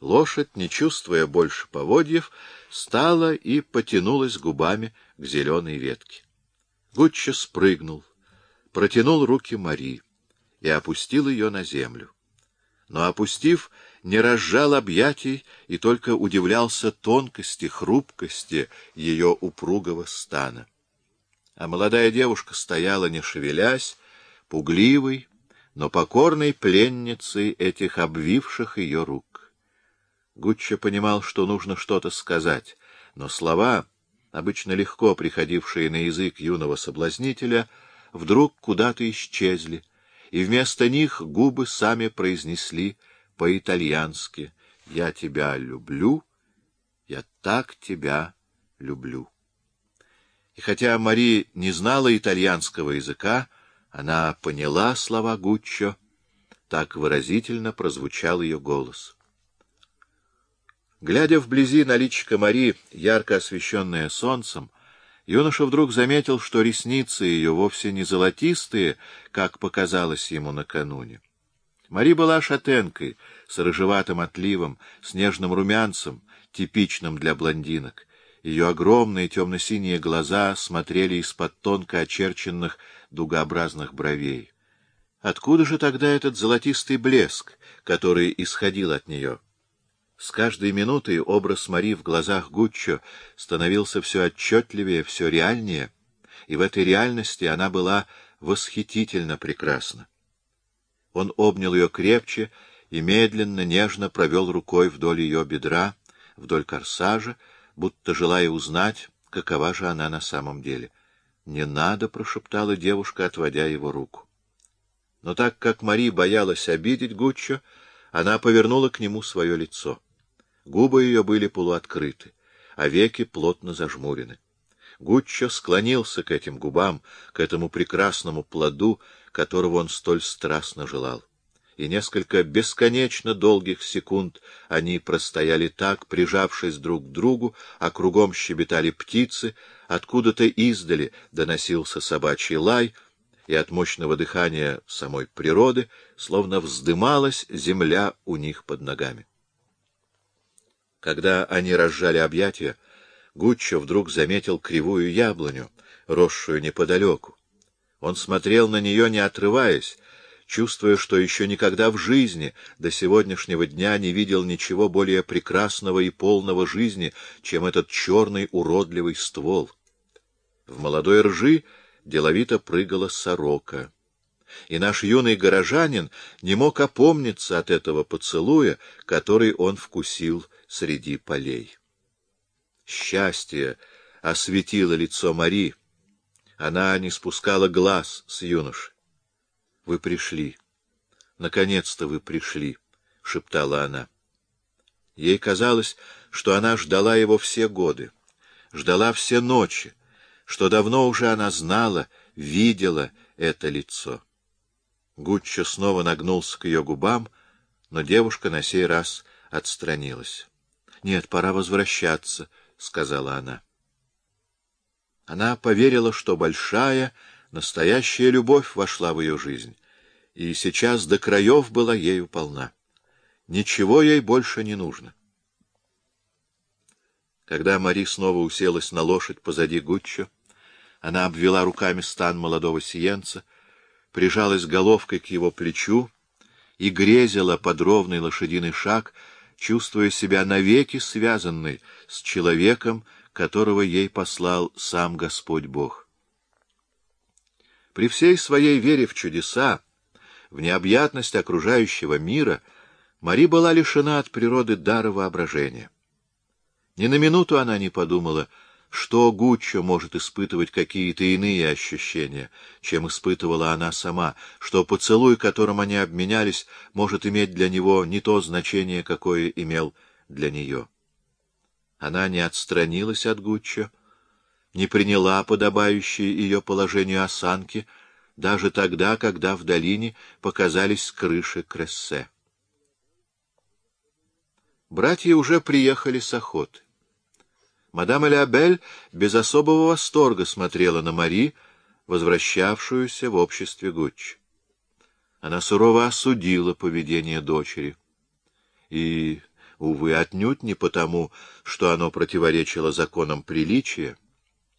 Лошадь, не чувствуя больше поводьев, стала и потянулась губами к зеленой ветке. Гуччо спрыгнул, протянул руки Мари и опустил ее на землю. Но, опустив, не разжал объятий и только удивлялся тонкости, хрупкости ее упругого стана. А молодая девушка стояла, не шевелясь, пугливой, но покорной пленницей этих обвивших ее рук. Гуччо понимал, что нужно что-то сказать, но слова, обычно легко приходившие на язык юного соблазнителя, вдруг куда-то исчезли, и вместо них губы сами произнесли по-итальянски «Я тебя люблю, я так тебя люблю». И хотя Мари не знала итальянского языка, она поняла слова Гуччо, так выразительно прозвучал ее голос. Глядя вблизи на личико Мари, ярко освещенное солнцем, юноша вдруг заметил, что ресницы ее вовсе не золотистые, как показалось ему накануне. Мари была шатенкой, с рыжеватым отливом, с нежным румянцем, типичным для блондинок. Ее огромные темно-синие глаза смотрели из-под тонко очерченных дугообразных бровей. Откуда же тогда этот золотистый блеск, который исходил от нее? С каждой минутой образ Мари в глазах Гуччо становился все отчетливее, все реальнее, и в этой реальности она была восхитительно прекрасна. Он обнял ее крепче и медленно, нежно провел рукой вдоль ее бедра, вдоль корсажа, будто желая узнать, какова же она на самом деле. «Не надо», — прошептала девушка, отводя его руку. Но так как Мари боялась обидеть Гуччо, она повернула к нему свое лицо. Губы ее были полуоткрыты, а веки плотно зажмурены. Гуччо склонился к этим губам, к этому прекрасному плоду, которого он столь страстно желал. И несколько бесконечно долгих секунд они простояли так, прижавшись друг к другу, а кругом щебетали птицы, откуда-то издали доносился собачий лай, и от мощного дыхания самой природы словно вздымалась земля у них под ногами. Когда они разжали объятия, Гуччо вдруг заметил кривую яблоню, росшую неподалеку. Он смотрел на нее, не отрываясь, чувствуя, что еще никогда в жизни до сегодняшнего дня не видел ничего более прекрасного и полного жизни, чем этот черный уродливый ствол. В молодой ржи деловито прыгала сорока. И наш юный горожанин не мог опомниться от этого поцелуя, который он вкусил среди полей. Счастье осветило лицо Мари. Она не спускала глаз с юноши. — Вы пришли. Наконец-то вы пришли, — шептала она. Ей казалось, что она ждала его все годы, ждала все ночи, что давно уже она знала, видела это лицо. Гуччо снова нагнулся к ее губам, но девушка на сей раз отстранилась. — Нет, пора возвращаться, —— сказала она. Она поверила, что большая, настоящая любовь вошла в ее жизнь, и сейчас до краев была ею полна. Ничего ей больше не нужно. Когда Мари снова уселась на лошадь позади Гуччо, она обвела руками стан молодого сиенца, прижалась головкой к его плечу и грезила под ровный лошадиный шаг, чувствуя себя навеки связанной с человеком, которого ей послал сам Господь Бог. При всей своей вере в чудеса, в необъятность окружающего мира, Мари была лишена от природы дара воображения. Ни на минуту она не подумала — что Гуччо может испытывать какие-то иные ощущения, чем испытывала она сама, что поцелуй, которым они обменялись, может иметь для него не то значение, какое имел для нее. Она не отстранилась от Гуччо, не приняла подобающие ее положению осанки, даже тогда, когда в долине показались крыши Крессе. Братья уже приехали с охоты. Мадам Элеабель без особого восторга смотрела на Мари, возвращавшуюся в обществе Гуччи. Она сурово осудила поведение дочери. И увы, отнюдь не потому, что оно противоречило законам приличия,